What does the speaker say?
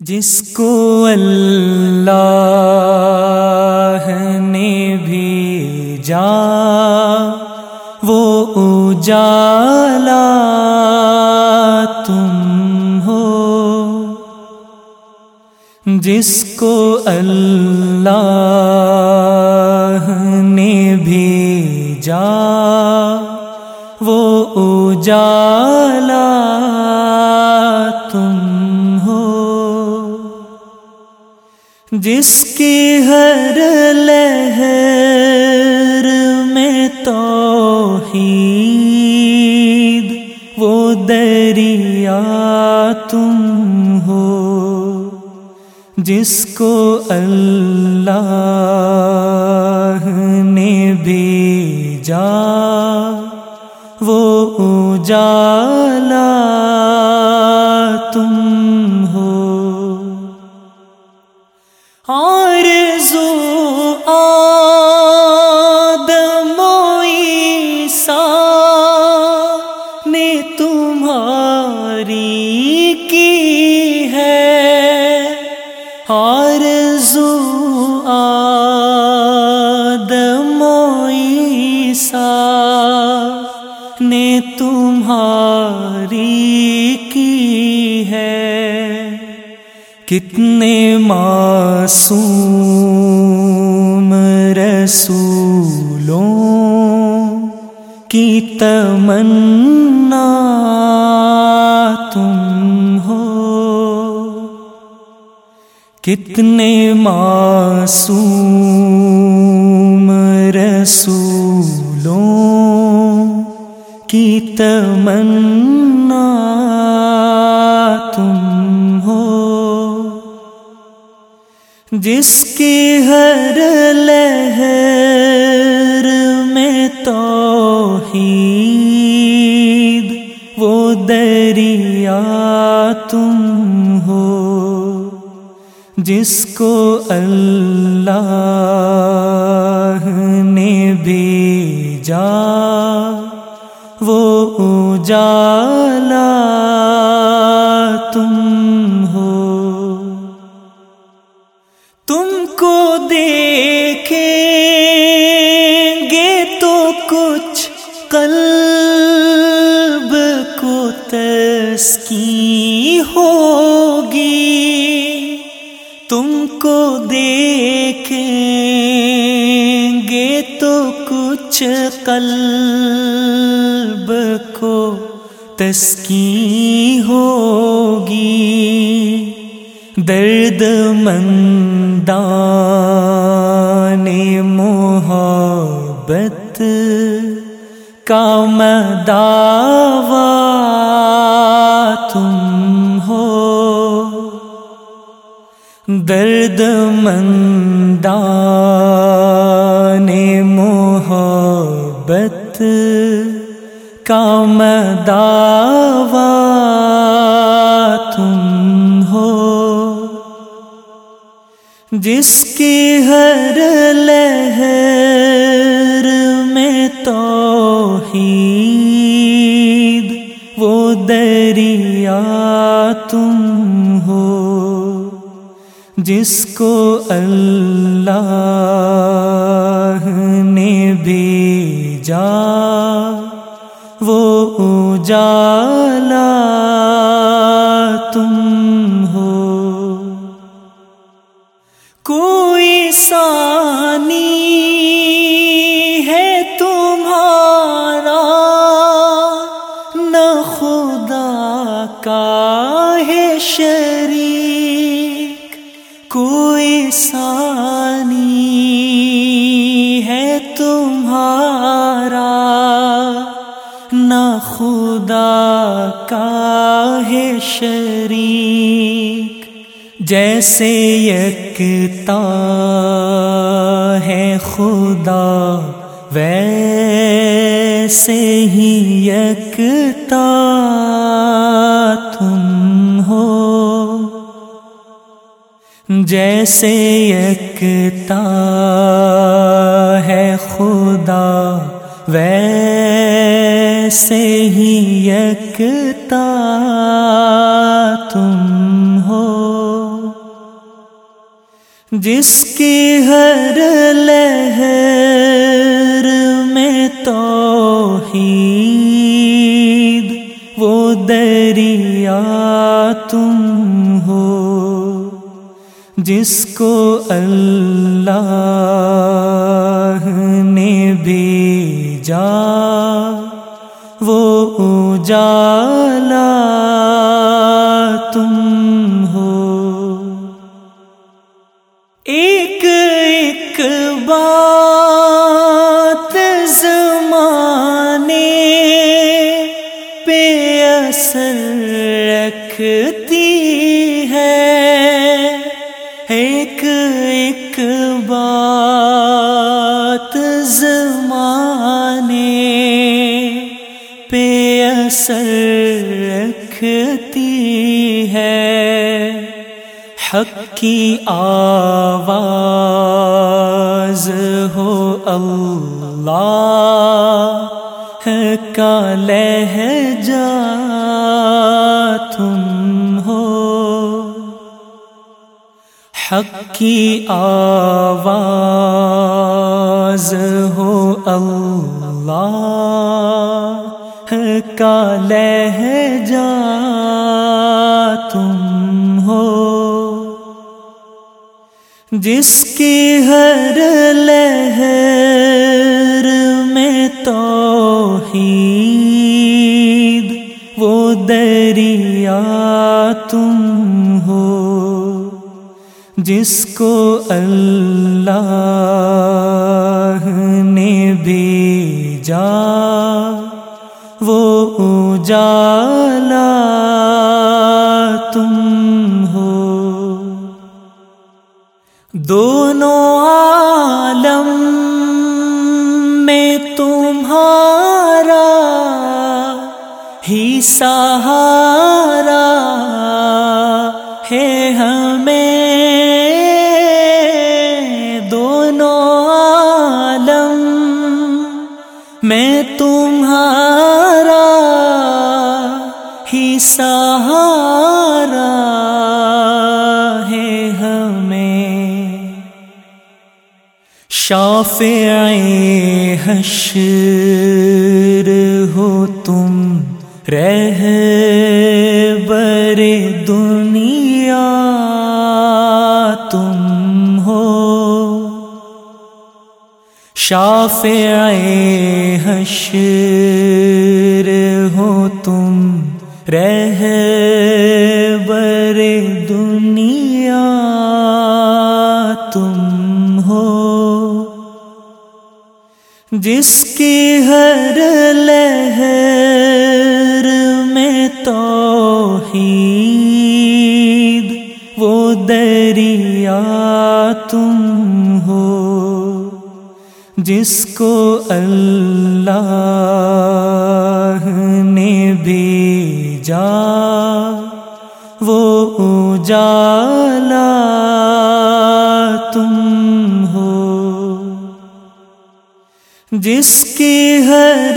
جس کو اللہ نے بھی جا وہ اجالا تم ہو۔ جس کو اللہ نے بھی جا وہ اجالا جس کی ہر لہر میں توحید، وہ دریا تم ہو۔ جس کو اللہ نے بھیجا، وہ اجالا نے تمہاری کی ہے۔ کتنے معصوم رسولوں کی تمنا تم ہو۔ کتنے معصوم رسولوں تمنا تم ہو۔ جس کی ہر لہر میں توحید، وہ دریا تم ہو۔ جس کو اللہ اجالا تم ہو۔ تم کو دیکھیں گے تو کچھ قلب کو تسکی ہوگی۔ تم کو دیکھیں گے تو کچھ قلب کو تسکی ہوگی درد مندان محبت کا مداوا تم ہو درد مندان محبت کا مداوا تم ہو۔ جس کی ہر لہر میں توحید، وہ دریا تم ہو۔ جس کو اللہ نے بھیجا۔ وہ اجالا تم ہو۔ کوئی سانی ہے تمہارا، نہ خدا کا ہے شریک۔ کوئی سانی ہے تمہارا خدا کا ہے شریک جیسے یکتا ہے خدا، ویسے ہی یکتا تم ہو۔ جیسے یکتا ہے خدا، ویسے ہی یکتا تم ہو۔ جس کی ہر لہر میں توحید، وہ دریا تم ہو۔ جس کو اللہ بات زمانے پہ اثر رکھتی ہے۔ ایک ایک بات زمانے پہ اثر رکھتی ہے۔ حق کی آواز ہو اللہ کا لہجہ تم ہو۔ حق کی آواز ہو اللہ کا لہجہ تم ہو۔ جس کی ہر لہر میں توحید، وہ دریا تم ہو۔ جس کو اللہ نے بھیجا، وہ اجالا دونوں عالم میں تمہارا ہی سہارا ہے ہمیں۔ دونوں عالم میں تمہارا ہی سہارا ہے ہمیں۔ شافع حشر ہو تم رہ بر دنیا تم ہو۔ شافع حشر ہو تم رہ جس کی ہر لہر میں توحید، وہ دریا تم ہو۔ جس کو اللہ نے بھیجا، وہ اجالا جس کی ہر